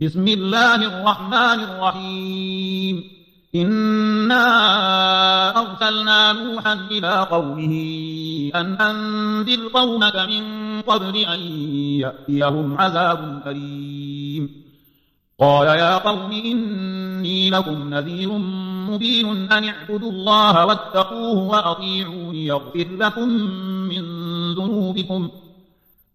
بسم الله الرحمن الرحيم. إنا أرسلنا نوحا إلى قومه أن أنذر قومك من قبل أن يأتيهم عذاب أليم. قال يا قوم إني لكم نذير مبين أن اعبدوا الله واتقوه وأطيعون يغفر لكم من ذنوبكم.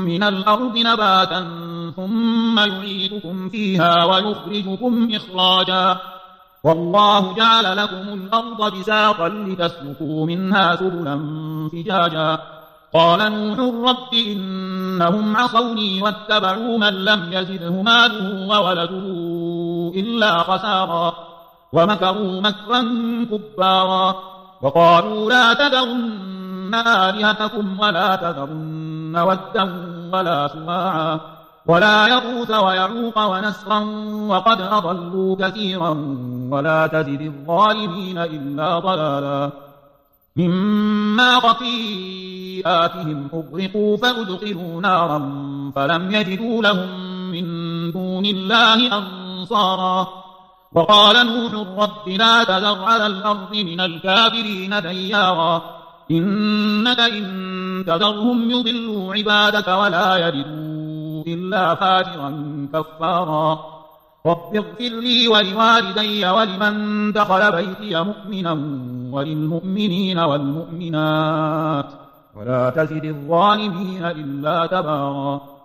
من الأرض نباتا ثم يعيدكم فيها ويخرجكم إخراجا. والله جعل لكم الأرض بساطا لتسلكوا منها سبلا فجاجا. قال نوح رب إنهم عصوني واتبعوا من لم يزده ماله وولده إلا خسارا. ومكروا مكرا كبارا. وقالوا لا تذرن آلهتكم ولا تذرن ودا ولا سواعا ولا يغوث ويعوق ونسرا وقد أضلوا كثيرا ولا تزد الظالمين إلا ضلالا مما خطيئاتهم أغرقوا فأدخلوا نارا فلم يجدوا لهم من دون الله أنصارا وقال نوح رب لا تذر على الأرض من الكافرين ديارا إنك إن تذرهم يضلوا عبادك ولا يجدون إلا فاجرا كفارا. رب اغفر لي ولوالدي ولمن دخل بيتي مؤمنا وللمؤمنين والمؤمنات. ولا تزد الظالمين إلا تبارا